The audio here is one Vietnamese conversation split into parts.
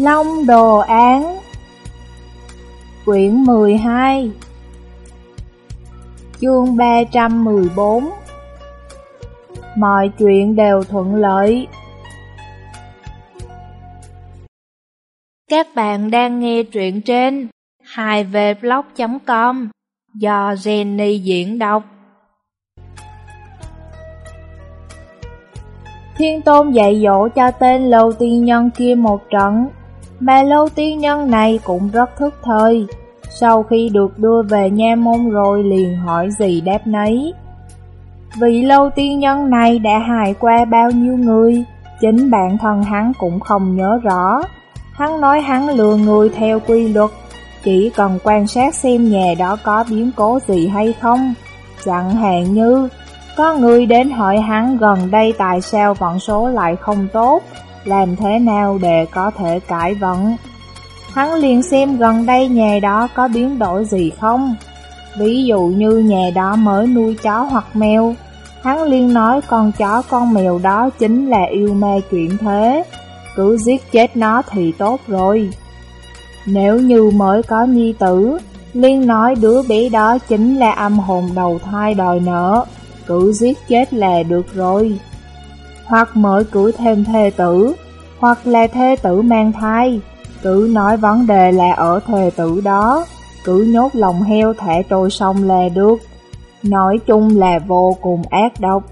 Long Đồ Án. Quyển 12 Chương 314 Mọi chuyện đều thuận lợi. Các bạn đang nghe truyện trên 2vblog.com do Jenny diễn đọc. Thiên Tôn dạy dỗ cho tên Lâu Tiên Nhân kia một trận mà Lâu Tiên Nhân này cũng rất thức thời. Sau khi được đưa về nha môn rồi liền hỏi gì đáp nấy. Vị Lâu Tiên Nhân này đã hại qua bao nhiêu người? Chính bản thân hắn cũng không nhớ rõ. Hắn nói hắn lừa người theo quy luật. Chỉ cần quan sát xem nhà đó có biến cố gì hay không. Chẳng hạn như, Có người đến hỏi hắn gần đây tại sao vận số lại không tốt làm thế nào để có thể cải vận. Hắn liền xem gần đây nhà đó có biến đổi gì không. Ví dụ như nhà đó mới nuôi chó hoặc mèo, hắn liền nói con chó con mèo đó chính là yêu mê chuyện thế, cứ giết chết nó thì tốt rồi. Nếu như mới có nhi tử, liên nói đứa bé đó chính là âm hồn đầu thai đòi nợ, cứ giết chết là được rồi hoặc mới cưới thêm thê tử, hoặc là thê tử mang thai, cứ nói vấn đề là ở thê tử đó, cứ nhốt lòng heo thẻ trôi sông là được, nói chung là vô cùng ác độc.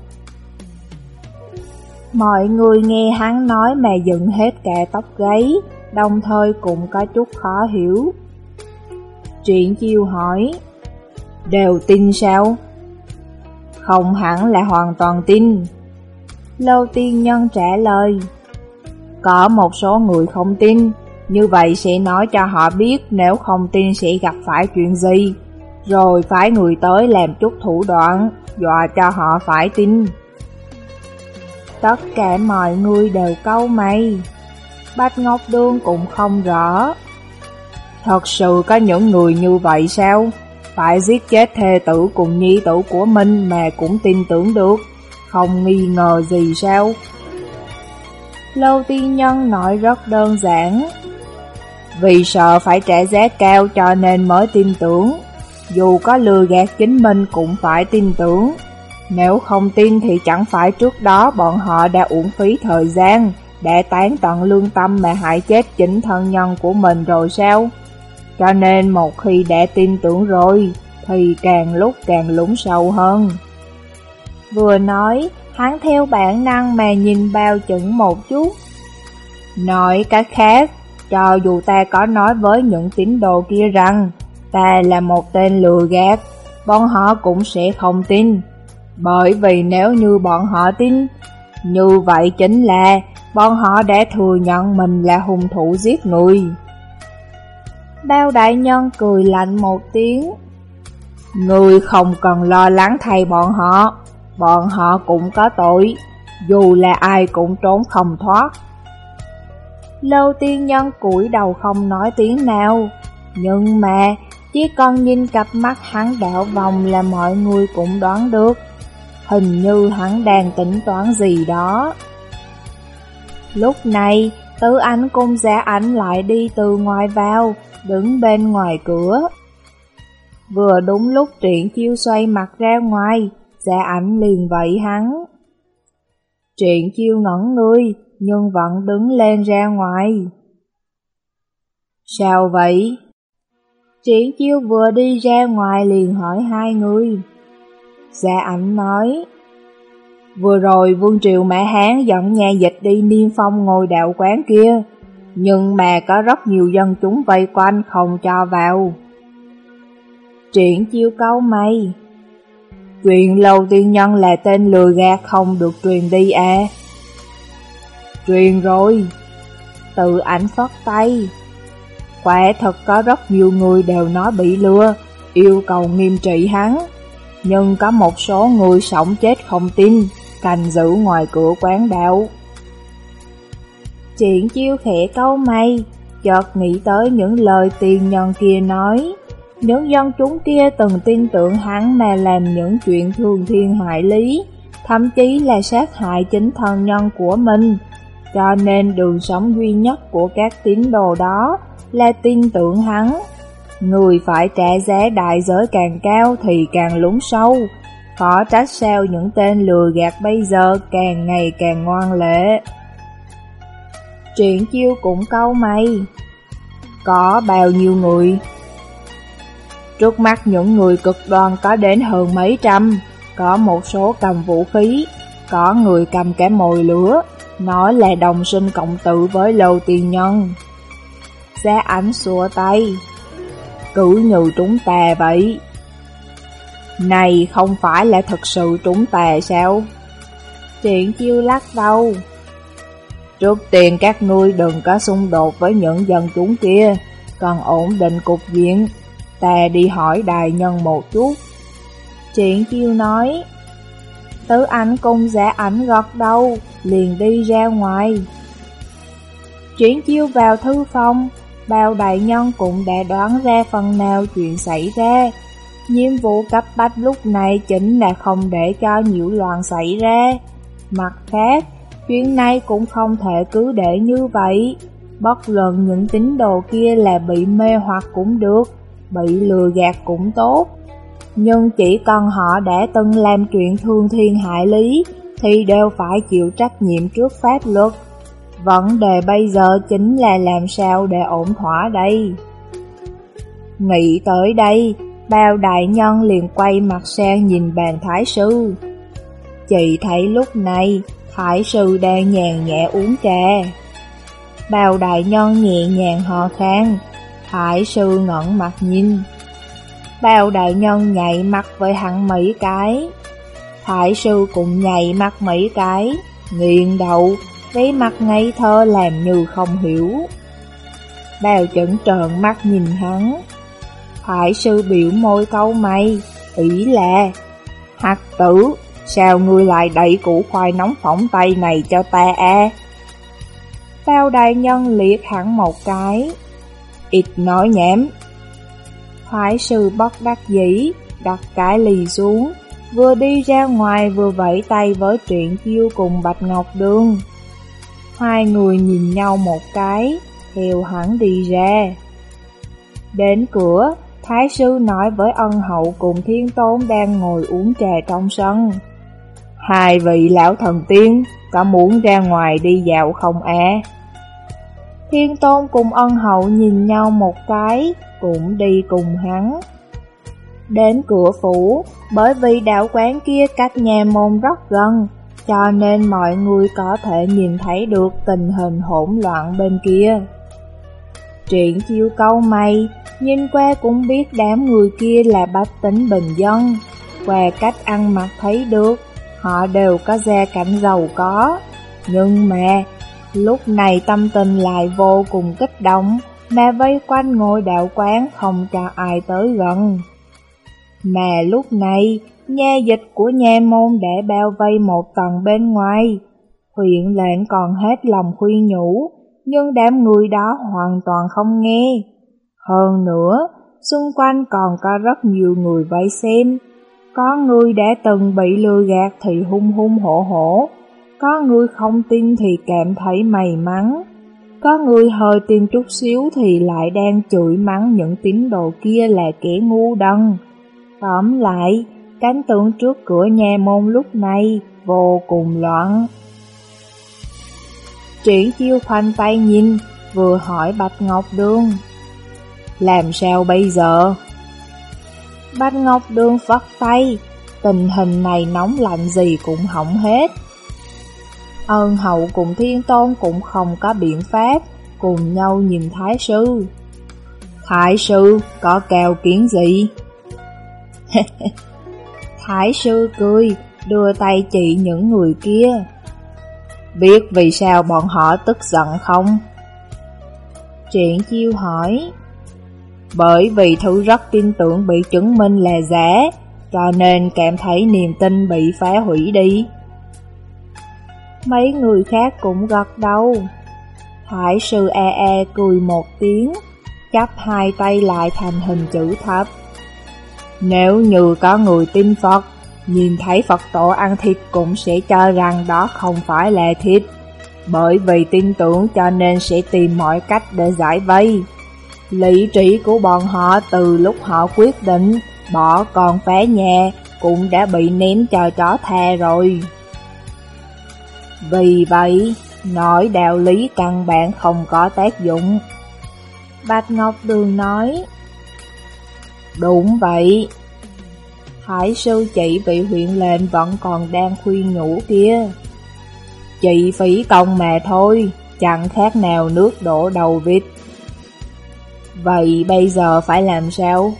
Mọi người nghe hắn nói mà dựng hết cả tóc gáy, đồng thời cũng có chút khó hiểu. Chuyện chiêu hỏi, đều tin sao? Không hẳn là hoàn toàn tin. Lâu tiên nhân trả lời, Có một số người không tin, Như vậy sẽ nói cho họ biết nếu không tin sẽ gặp phải chuyện gì. Rồi phải người tới làm chút thủ đoạn, Dọa cho họ phải tin. Tất cả mọi người đều câu mày. Bách Ngọc Đương cũng không rõ. Thật sự có những người như vậy sao? Phải giết chết thê tử cùng nhi tử của mình mà cũng tin tưởng được không nghi ngờ gì sao? Lâu tiên nhân nói rất đơn giản. Vì sợ phải trả giá cao cho nên mới tin tưởng. Dù có lừa gạt chính mình cũng phải tin tưởng. Nếu không tin thì chẳng phải trước đó bọn họ đã uổng phí thời gian, đã tán tận lương tâm mà hại chết chính thân nhân của mình rồi sao? Cho nên một khi đã tin tưởng rồi, thì càng lúc càng lúng sâu hơn. Vừa nói, hắn theo bản năng mà nhìn bao chuẩn một chút. Nói cách khác, cho dù ta có nói với những tín đồ kia rằng ta là một tên lừa gạt, bọn họ cũng sẽ không tin. Bởi vì nếu như bọn họ tin, như vậy chính là bọn họ đã thừa nhận mình là hung thủ giết người. Bao đại nhân cười lạnh một tiếng. Người không cần lo lắng thay bọn họ, bọn họ cũng có tội, dù là ai cũng trốn không thoát. Lâu tiên nhân cúi đầu không nói tiếng nào, nhưng mà chỉ cần nhìn cặp mắt hắn đảo vòng là mọi người cũng đoán được. Hình như hắn đang tính toán gì đó. Lúc này, tứ ánh cung giả ánh lại đi từ ngoài vào, đứng bên ngoài cửa. Vừa đúng lúc triển chiêu xoay mặt ra ngoài, Xe ảnh liền vậy hắn. truyện chiêu ngẩn ngươi, nhưng vẫn đứng lên ra ngoài. Sao vậy? Triển chiêu vừa đi ra ngoài liền hỏi hai người. gia ảnh nói, Vừa rồi Vương Triều Mã Hán dẫn nhà dịch đi niêm phong ngồi đạo quán kia, nhưng mà có rất nhiều dân chúng vây quanh không cho vào. Triển chiêu câu mày, Chuyện lâu tiên nhân là tên lừa gạt không được truyền đi à? Truyền rồi. Tự ảnh phất tay. Quả thật có rất nhiều người đều nói bị lừa, Yêu cầu nghiêm trị hắn. Nhưng có một số người sống chết không tin Cành giữ ngoài cửa quán đạo. Chuyện chiêu khẽ câu mây Chợt nghĩ tới những lời tiền nhân kia nói những dân chúng kia từng tin tưởng hắn mà làm những chuyện thường thiên hại lý, thậm chí là sát hại chính thân nhân của mình. cho nên đường sống duy nhất của các tín đồ đó là tin tưởng hắn. Người phải trả giá đại giới càng cao thì càng lún sâu, khó trách sao những tên lừa gạt bây giờ càng ngày càng ngoan lệ. Chuyện chiêu cũng câu mày. Có bao nhiêu người? Trước mắt những người cực đoan có đến hơn mấy trăm, có một số cầm vũ khí, có người cầm cái mồi lửa, nói là đồng sinh cộng tử với lầu tiền nhân. Giá ảnh xua tay, cứ như trúng tà vậy. Này không phải là thật sự trúng tà sao? Chuyện chiêu lắc đầu. Trước tiên các ngươi đừng có xung đột với những dân chúng kia, cần ổn định cục diện. Ta đi hỏi đại nhân một chút. Triển chiêu nói, Tứ ảnh cung giả ảnh gật đầu, liền đi ra ngoài. Chuyển chiêu vào thư phòng, bao đại nhân cũng đã đoán ra phần nào chuyện xảy ra. Nhiệm vụ cấp bách lúc này chính là không để cho nhiễu loạn xảy ra. Mặt khác, chuyện này cũng không thể cứ để như vậy. Bất luận những tín đồ kia là bị mê hoặc cũng được, bị lừa gạt cũng tốt. Nhưng chỉ cần họ đã từng làm chuyện thương thiên hại lý, thì đều phải chịu trách nhiệm trước pháp luật. Vấn đề bây giờ chính là làm sao để ổn thỏa đây. Nghĩ tới đây, bao đại nhân liền quay mặt sang nhìn bàn thái sư. Chị thấy lúc này, thái sư đang nhàn nhẹ uống trà. Bao đại nhân nhẹ nhàng hò khan, thái sư ngẩn mặt nhìn. Bao đại nhân nhảy mặt với hắn mấy cái. Thái sư cũng nhảy mặt mấy cái, nghiêng đầu, với mặt ngây thơ làm như không hiểu. Bao chẩn trợn mắt nhìn hắn. Thái sư biểu môi câu mày, ý là Hạt tử, sao ngươi lại đẩy củ khoai nóng phỏng tay này cho ta à? Bao đại nhân liệt hẳn một cái, ít nói nhảm, Thái sư bất đắc dĩ, đặt cái lì xuống, vừa đi ra ngoài vừa vẫy tay với truyện chiêu cùng Bạch Ngọc Đường. Hai người nhìn nhau một cái, theo hắn đi ra. Đến cửa, Thái sư nói với ân hậu cùng thiên tôn đang ngồi uống trà trong sân. Hai vị lão thần tiên, có muốn ra ngoài đi dạo không à? Thiên tôn cùng ân hậu nhìn nhau một cái, cũng đi cùng hắn. Đến cửa phủ, bởi vì đạo quán kia cách nhà môn rất gần, cho nên mọi người có thể nhìn thấy được tình hình hỗn loạn bên kia. Triển chiêu câu mày, nhìn qua cũng biết đám người kia là bách tính bình dân. Qua cách ăn mặc thấy được, họ đều có gia cảnh giàu có. Nhưng mà, lúc này tâm tình lại vô cùng kích động, mà vây quanh ngôi đạo quán không cho ai tới gần. Mà lúc này, nha dịch của nha môn đã bao vây một tầng bên ngoài. Huyện lệnh còn hết lòng khuyên nhủ, nhưng đám người đó hoàn toàn không nghe. Hơn nữa, xung quanh còn có rất nhiều người vây xem. Có người đã từng bị lừa gạt thì hung hung hổ hổ, có người không tin thì cảm thấy may mắn. Có người hơi tin chút xíu thì lại đang chửi mắng những tín đồ kia là kẻ ngu đần. Tóm lại, cánh tượng trước cửa nhà môn lúc này vô cùng loạn. Triển chiêu khoanh tay nhìn, vừa hỏi Bạch Ngọc Đường. Làm sao bây giờ? Bạch Ngọc Đường vắt tay, tình hình này nóng lạnh gì cũng hỏng hết. Ân hậu cùng thiên tôn cũng không có biện pháp, cùng nhau nhìn Thái sư. Thái sư, có kèo kiến gì? Thái sư cười, đưa tay chỉ những người kia. Biết vì sao bọn họ tức giận không? Triển chiêu hỏi. Bởi vì thứ rất tin tưởng bị chứng minh là giả, cho nên cảm thấy niềm tin bị phá hủy đi. Mấy người khác cũng gật đầu. Hải sư e e cười một tiếng, chắp hai tay lại thành hình chữ thập. Nếu như có người tin Phật, nhìn thấy Phật tổ ăn thịt cũng sẽ cho rằng đó không phải là thịt. Bởi vì tin tưởng cho nên sẽ tìm mọi cách để giải vây. Lý trí của bọn họ từ lúc họ quyết định bỏ con phé nhà cũng đã bị ném cho chó tha rồi. Vì vậy, nói đạo lý căn bản không có tác dụng. Bạch Ngọc Đường nói, Đúng vậy. Thái sư chị vị huyện lệnh vẫn còn đang khuyên nhủ kia. Chị phí công mà thôi, chẳng khác nào nước đổ đầu vịt. Vậy bây giờ phải làm sao?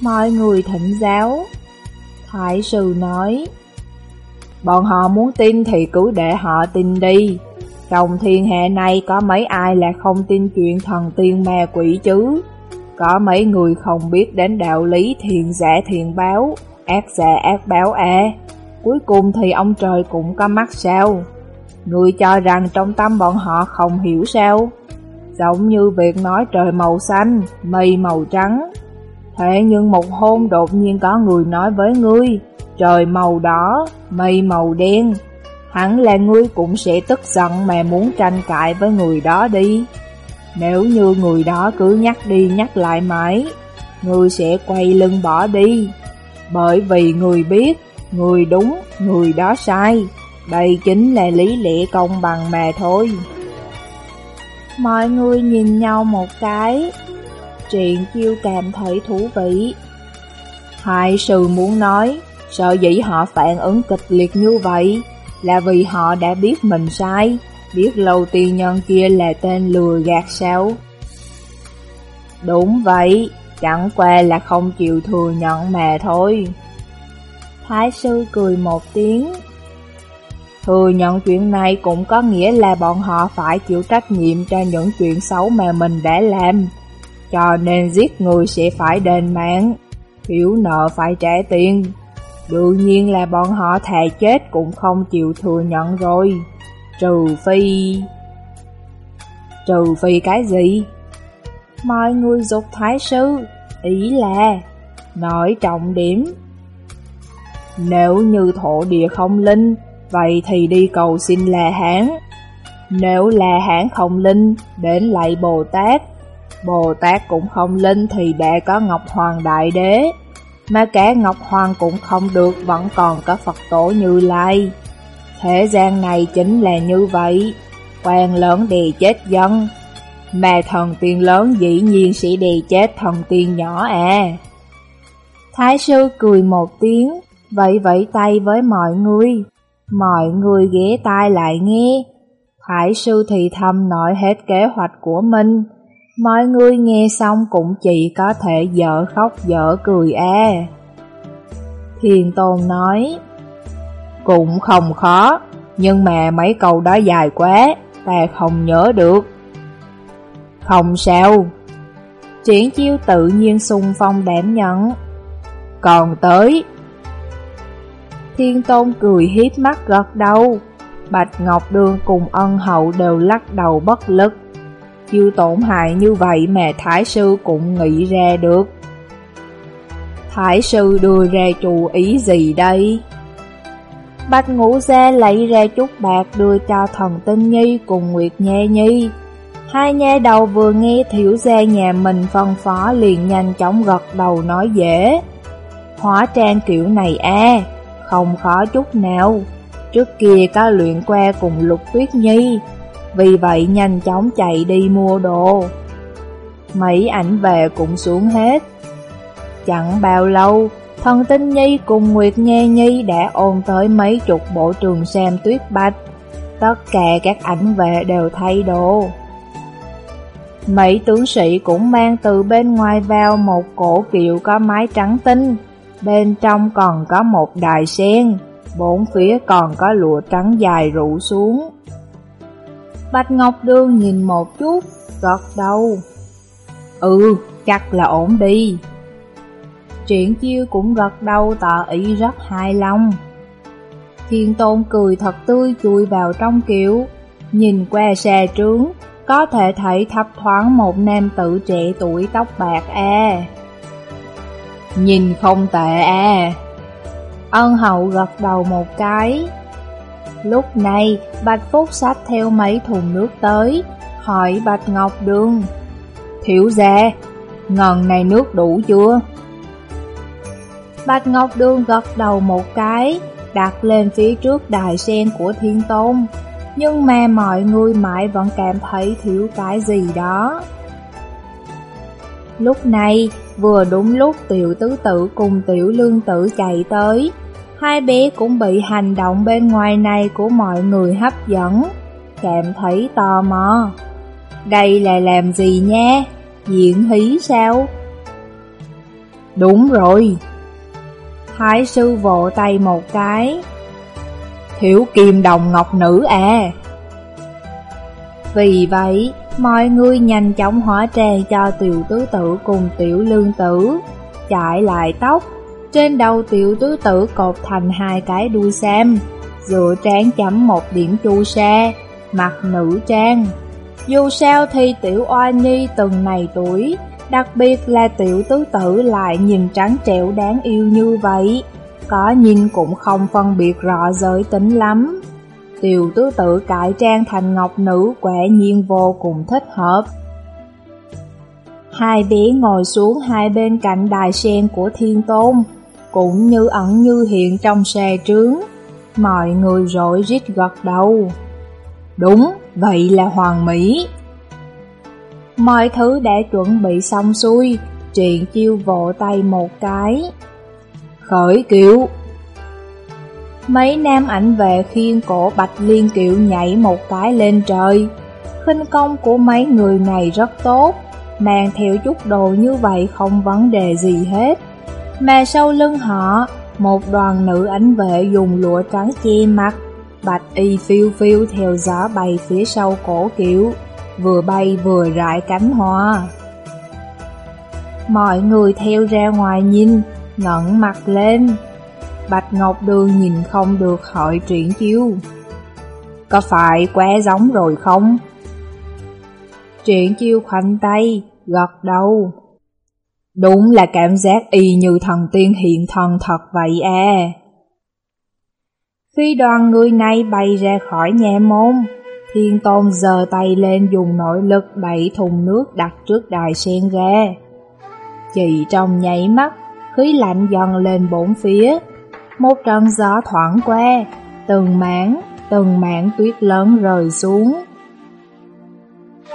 Mọi người thỉnh giáo. Thái sư nói, Bọn họ muốn tin thì cứ để họ tin đi. Trong thiên hệ này có mấy ai là không tin chuyện thần tiên ma quỷ chứ? Có mấy người không biết đến đạo lý thiện giả thiện báo, ác giả ác báo à. Cuối cùng thì ông trời cũng có mắt sao? Người cho rằng trong tâm bọn họ không hiểu sao? Giống như việc nói trời màu xanh, mây màu trắng. Thế nhưng một hôm đột nhiên có người nói với ngươi, trời màu đỏ, mây màu đen. Hẳn là ngươi cũng sẽ tức giận mà muốn tranh cãi với người đó đi. Nếu như người đó cứ nhắc đi nhắc lại mãi, người sẽ quay lưng bỏ đi. Bởi vì người biết, người đúng, người đó sai. Đây chính là lý lẽ công bằng mà thôi. Mọi người nhìn nhau một cái, chuyện chiêu cảm thấy thú vị. Hai sự muốn nói, sợ dĩ họ phản ứng kịch liệt như vậy, là vì họ đã biết mình sai, biết lâu tiên nhân kia là tên lừa gạt sao. Đúng vậy, chẳng qua là không chịu thừa nhận mà thôi. Thái sư cười một tiếng. Thừa nhận chuyện này cũng có nghĩa là bọn họ phải chịu trách nhiệm cho những chuyện xấu mà mình đã làm. Cho nên giết người sẽ phải đền mạng, hiểu nợ phải trả tiền. Đương nhiên là bọn họ thề chết cũng không chịu thừa nhận rồi. Trừ phi... Trừ phi cái gì? Mọi người dục thái sư, ý là nói trọng điểm. Nếu như thổ địa không linh, vậy thì đi cầu xin là hán. Nếu là hán không linh, đến lại Bồ Tát. Bồ Tát cũng không linh thì đã có Ngọc Hoàng Đại Đế. Mà cả Ngọc Hoàng cũng không được, vẫn còn có Phật tổ Như Lai. Thế gian này chính là như vậy, quan lớn đè chết dân, mà thần tiên lớn dĩ nhiên sẽ đè chết thần tiên nhỏ à. Thái sư cười một tiếng, vẫy vẫy tay với mọi người. Mọi người ghé tai lại nghe. Thái sư thì thầm nói hết kế hoạch của mình. Mọi người nghe xong cũng chỉ có thể dở khóc dở cười e. Thiền Tôn nói, cũng không khó, nhưng mà mấy câu đó dài quá, ta không nhớ được. Không sao. Triển chiêu tự nhiên sung phong đảm nhận. Còn tới. Thiên Tôn cười hiếp mắt gật đầu. Bạch Ngọc Đường cùng ân hậu đều lắc đầu bất lực. Chiêu tổn hại như vậy mà Thái Sư cũng nghĩ ra được. Thái Sư đưa ra chủ ý gì đây? Bạch Ngũ Gia lấy ra chút bạc đưa cho thần tinh nhi cùng Nguyệt Nha Nhi. Hai nha đầu vừa nghe thiểu gia nhà mình phân phó liền nhanh chóng gật đầu nói dễ. Hóa trang kiểu này a không khó chút nào. Trước kia có luyện qua cùng Lục Tuyết Nhi, vì vậy nhanh chóng chạy đi mua đồ. Mấy ảnh về cũng xuống hết. Chẳng bao lâu, Thần Tinh Nhi cùng Nguyệt Nghe Nhi đã ôn tới mấy chục bộ trường xem tuyết bạch. Tất cả các ảnh vệ đều thay đồ. Mấy tướng sĩ cũng mang từ bên ngoài vào một cổ kiệu có mái trắng tinh. Bên trong còn có một đài sen, bốn phía còn có lụa trắng dài rủ xuống. Bạch Ngọc Đương nhìn một chút, gật đầu. Ừ, chắc là ổn đi. Triển chiêu cũng gật đầu tỏ ý rất hài lòng. Thiên tôn cười thật tươi chui vào trong kiểu, nhìn qua xe trướng, có thể thấy thấp thoáng một nam tử trẻ tuổi tóc bạc à. Nhìn không tệ à. Ân hậu gật đầu một cái. Lúc này, Bạch Phúc xách theo mấy thùng nước tới, hỏi Bạch Ngọc Đường. Thiểu gia, ngần này nước đủ chưa? Bạch Ngọc Đường gật đầu một cái, đặt lên phía trước đài sen của Thiên Tôn. Nhưng mà mọi người mãi vẫn cảm thấy thiếu cái gì đó. Lúc này, vừa đúng lúc tiểu tứ tử cùng tiểu lương tử chạy tới, hai bé cũng bị hành động bên ngoài này của mọi người hấp dẫn, cảm thấy tò mò. Đây là làm gì nha? Diễn hí sao? Đúng rồi. Thái sư vỗ tay một cái. Thiếu kim đồng ngọc nữ à. Vì vậy, mọi người nhanh chóng hóa trang cho tiểu tứ tử cùng tiểu lương tử, chạy lại tóc. Trên đầu tiểu tứ tử cột thành hai cái đuôi sam, Giữa trán chấm một điểm chu sa, mặt nữ trang. Dù sao thì tiểu oa nhi từng này tuổi, đặc biệt là tiểu tứ tử lại nhìn trắng trẻo đáng yêu như vậy, có nhìn cũng không phân biệt rõ giới tính lắm. Tiểu tứ tử cải trang thành ngọc nữ quả nhiên vô cùng thích hợp. Hai bé ngồi xuống hai bên cạnh đài sen của thiên tôn, cũng như ẩn như hiện trong xe trướng. Mọi người rội rít gật đầu. Đúng, vậy là hoàng mỹ. Mọi thứ đã chuẩn bị xong xuôi, Triện chiêu vỗ tay một cái. Khởi kiệu! Mấy nam ảnh vệ khiên cổ Bạch Liên Kiệu nhảy một cái lên trời. khinh công của mấy người này rất tốt, mang theo chút đồ như vậy không vấn đề gì hết. Mà sau lưng họ, một đoàn nữ ảnh vệ dùng lụa trắng che mặt, bạch y phiêu phiêu theo gió bay phía sau cổ kiểu vừa bay vừa rải cánh hoa. Mọi người theo ra ngoài nhìn, ngẩng mặt lên, Bạch Ngọc Đường nhìn không được hỏi triển chiêu. Có phải quá giống rồi không? Triển chiêu khoanh tay, gật đầu. Đúng là cảm giác y như thần tiên hiện thần thật vậy à. Khi đoàn người này bay ra khỏi nhà môn, Thiên Tôn giơ tay lên dùng nội lực đẩy thùng nước đặt trước đài sen ra. Chỉ trong nháy mắt, khí lạnh dần lên bốn phía, một trận gió thoảng qua, từng mảng, từng mảng tuyết lớn rơi xuống.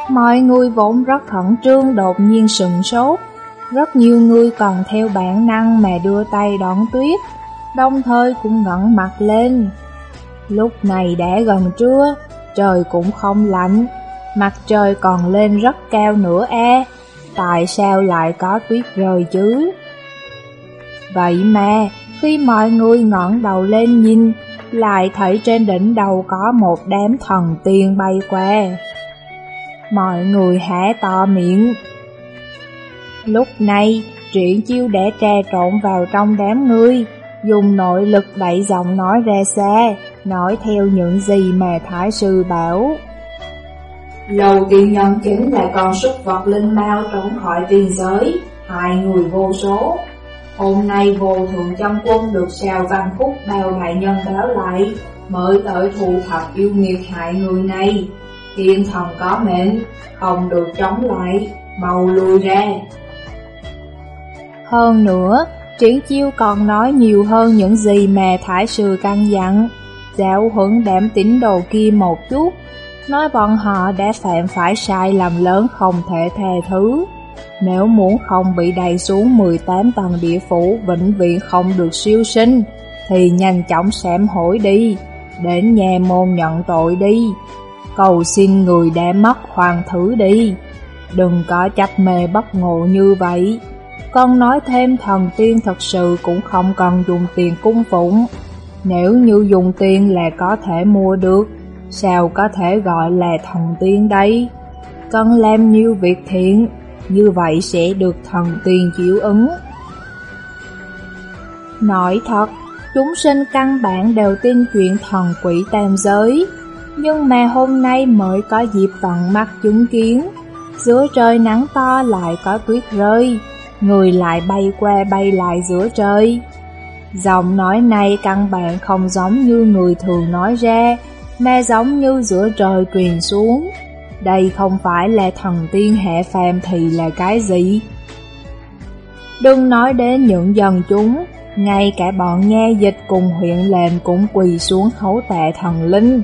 Mọi người vốn rất khẩn trương đột nhiên sừng sốt, rất nhiều người còn theo bản năng mà đưa tay đón tuyết, đồng thời cũng ngẩng mặt lên. Lúc này đã gần trưa, trời cũng không lạnh, mặt trời còn lên rất cao nữa e, tại sao lại có tuyết rơi chứ? Vậy mà, khi mọi người ngẩng đầu lên nhìn, lại thấy trên đỉnh đầu có một đám thần tiên bay qua. Mọi người há to miệng. Lúc này, truyện chiêu để trà trộn vào trong đám người, dùng nội lực đẩy giọng nói ra xa, nói theo những gì mà Thái Sư bảo. Lầu tiên nhân chính là con súc vật linh mau trốn khỏi tiên giới, hại người vô số, Hôm nay vô thượng trong quân được xào văn phúc bao đại nhân báo lại, mới tới thù thập yêu nghiệt hại người này. Thiên thần có mệnh, không được chống lại, mau lui ra. Hơn nữa, Triển Chiêu còn nói nhiều hơn những gì mà Thải Sư căn dặn. Giáo huấn đảm tín đồ kia một chút, nói bọn họ đã phạm phải sai lầm lớn không thể thề thứ. Nếu muốn không bị đầy xuống 18 tầng địa phủ vĩnh viễn không được siêu sinh, thì nhanh chóng sám hối đi, đến nhà môn nhận tội đi. Cầu xin người đã mất hoàng thứ đi, đừng có chấp mê bất ngộ như vậy. Con nói thêm thần tiên thật sự cũng không cần dùng tiền cung phụng. Nếu như dùng tiền là có thể mua được, sao có thể gọi là thần tiên đây? Cần làm nhiều việc thiện như vậy sẽ được thần tiên chiếu ứng. Nói thật, chúng sinh căn bản đều tin chuyện thần quỷ tam giới, nhưng mà hôm nay mới có dịp tận mắt chứng kiến. Giữa trời nắng to lại có tuyết rơi, người lại bay qua bay lại giữa trời. Giọng nói này căn bản không giống như người thường nói ra, mà giống như giữa trời truyền xuống. Đây không phải là thần tiên hệ phàm thì là cái gì? Đừng nói đến những dân chúng, ngay cả bọn nghe dịch cùng huyện lệnh cũng quỳ xuống khấu tạ thần linh,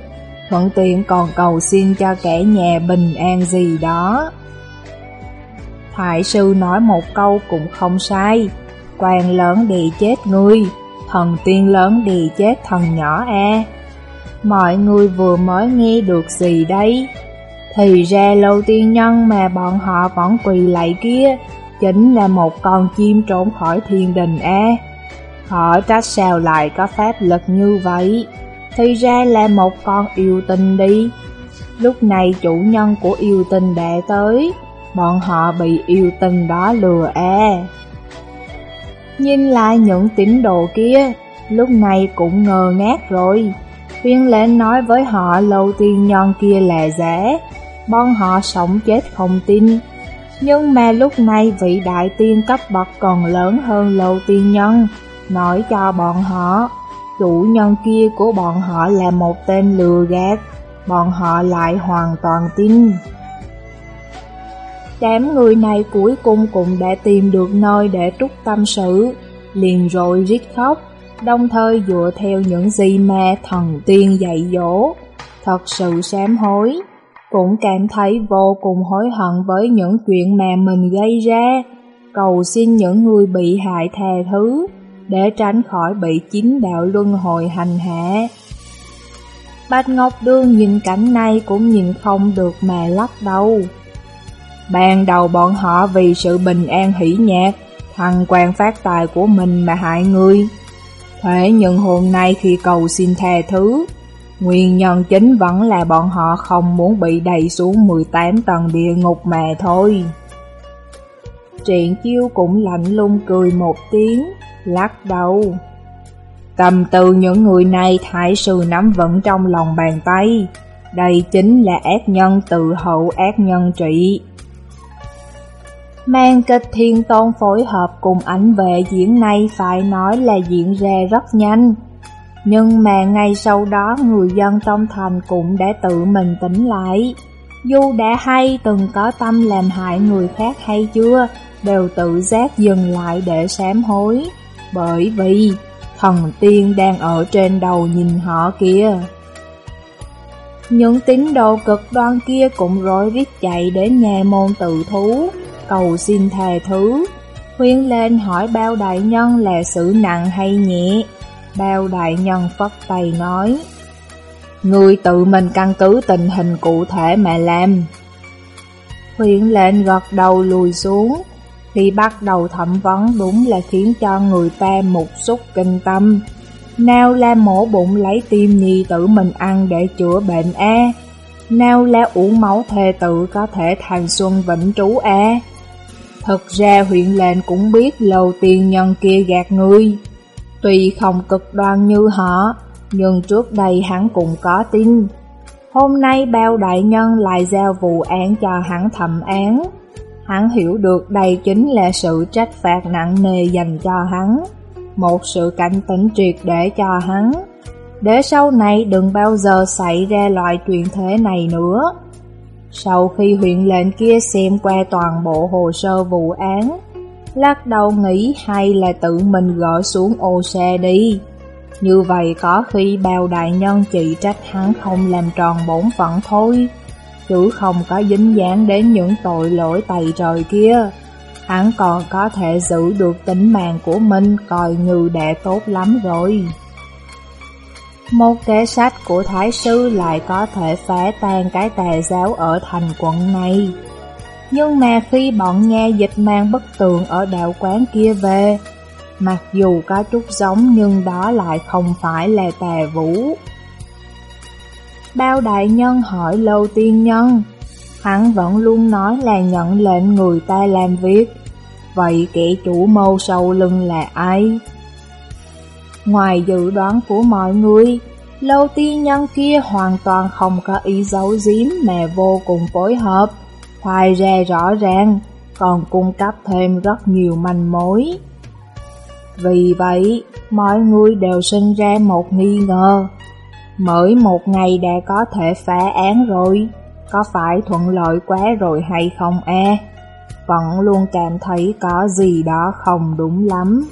thuận tiện còn cầu xin cho kẻ nhà bình an gì đó. Hoại sư nói một câu cũng không sai, quan lớn đi chết ngươi, thần tiên lớn đi chết thần nhỏ e. Mọi người vừa mới nghe được gì đấy? Thì ra lâu tiên nhân mà bọn họ vẫn quỳ lại kia, chính là một con chim trốn khỏi thiên đình e. Họ trách sao lại có pháp lực như vậy? Thì ra là một con yêu tinh đi. Lúc này chủ nhân của yêu tinh đã tới, bọn họ bị yêu tân đó lừa e. Nhìn lại những tín đồ kia, lúc này cũng ngờ ngác rồi. Viên lệnh nói với họ lâu tiên nhân kia là giả, bọn họ sống chết không tin. Nhưng mà lúc này vị đại tiên cấp bậc còn lớn hơn lâu tiên nhân, nói cho bọn họ, chủ nhân kia của bọn họ là một tên lừa gạt, bọn họ lại hoàn toàn tin. Đám người này cuối cùng cũng đã tìm được nơi để trút tâm sự, liền rồi rít khóc, đồng thời dựa theo những gì mà thần tiên dạy dỗ, thật sự sám hối, cũng cảm thấy vô cùng hối hận với những chuyện mà mình gây ra, cầu xin những người bị hại tha thứ, để tránh khỏi bị chính đạo luân hồi hành hạ. Bạch Ngọc Đương nhìn cảnh này cũng nhìn không được mà lắc đầu. Ban đầu bọn họ vì sự bình an hỷ nhạc, thằng quan phát tài của mình mà hại ngươi Thế nhưng hôm nay khi cầu xin tha thứ, nguyên nhân chính vẫn là bọn họ không muốn bị đẩy xuống 18 tầng địa ngục mà thôi. Triện chiêu cũng lạnh lùng cười một tiếng, lắc đầu. Tâm tư những người này thái sư nắm vẫn trong lòng bàn tay. Đây chính là ác nhân tự hậu ác nhân trị. Mang kịch thiên tôn phối hợp cùng ảnh vệ diễn này phải nói là diễn ra rất nhanh. Nhưng mà ngay sau đó người dân trong thành cũng đã tự mình tỉnh lại. Dù đã hay từng có tâm làm hại người khác hay chưa, đều tự giác dừng lại để sám hối. Bởi vì thần tiên đang ở trên đầu nhìn họ kia. Những tín đồ cực đoan kia cũng rối rít chạy đến nhà môn tự thú, cầu xin thề thứ. Khuyến lên hỏi bao đại nhân là sự nặng hay nhẹ. Bao đại nhân phất tay nói, Người tự mình căn cứ tình hình cụ thể mà làm. Khuyến lên gật đầu lùi xuống, khi bắt đầu thẩm vấn đúng là khiến cho người ta một xúc kinh tâm. Nào là mổ bụng lấy tim nhi tử mình ăn để chữa bệnh A, nào là uống máu thề tự có thể thành xuân vĩnh trú A. Thật ra huyện lệnh cũng biết lầu tiền nhân kia gạt ngươi. Tuy không cực đoan như họ, nhưng trước đây hắn cũng có tin. Hôm nay bao đại nhân lại giao vụ án cho hắn thẩm án. Hắn hiểu được đây chính là sự trách phạt nặng nề dành cho hắn, một sự cảnh tỉnh triệt để cho hắn, để sau này đừng bao giờ xảy ra loại chuyện thế này nữa. Sau khi huyện lệnh kia xem qua toàn bộ hồ sơ vụ án, lắc đầu nghĩ hay là tự mình gỡ xuống ô xe đi. Như vậy có khi bao đại nhân chỉ trách hắn không làm tròn bổn phận thôi chứ không có dính dáng đến những tội lỗi tày trời kia. Hắn còn có thể giữ được tính mạng của mình coi như đã tốt lắm rồi. Một kế sách của Thái Sư lại có thể phá tan cái tà giáo ở thành quận này. Nhưng mà khi bọn nghe dịch mang bất tường ở đạo quán kia về, mặc dù có chút giống nhưng đó lại không phải là tà vũ. Bao đại nhân hỏi lâu tiên nhân, hắn vẫn luôn nói là nhận lệnh người ta làm việc. Vậy kẻ chủ mâu sâu lưng là ai? Ngoài dự đoán của mọi người, lâu tiên nhân kia hoàn toàn không có ý giấu giếm mà vô cùng phối hợp, khoai ra rõ ràng, còn cung cấp thêm rất nhiều manh mối. Vì vậy, mọi người đều sinh ra một nghi ngờ. Mới một ngày đã có thể phá án rồi, có phải thuận lợi quá rồi hay không e? Vẫn luôn cảm thấy có gì đó không đúng lắm.